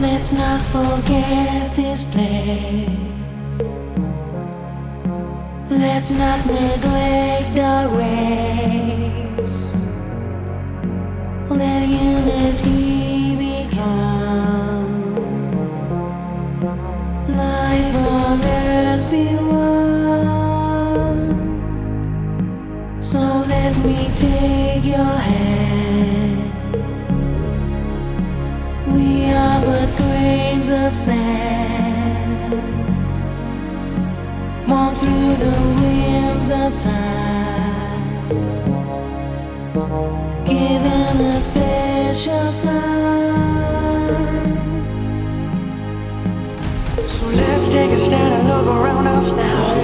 Let's not forget this place. Let's not neglect the rain. Take your hand. We are but grains of sand, born through the winds of time, given a special sign. So let's take a stand and look around us now.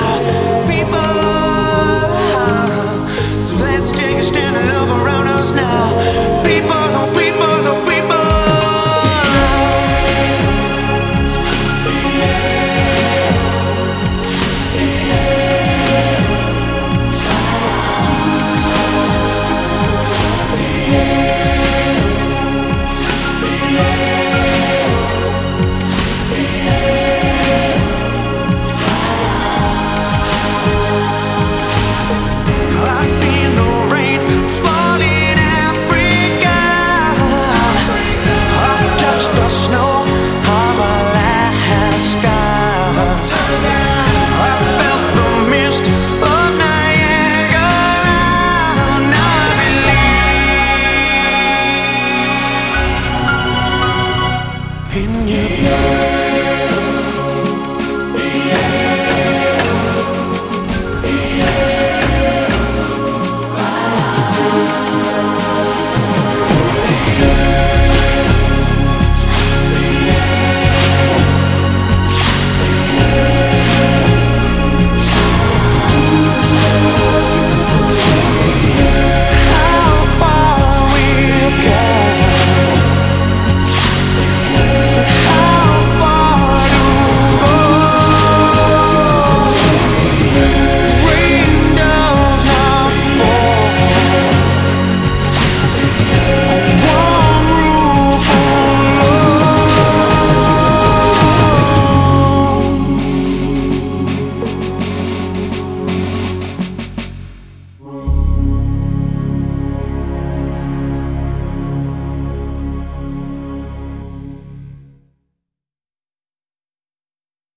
in your blood.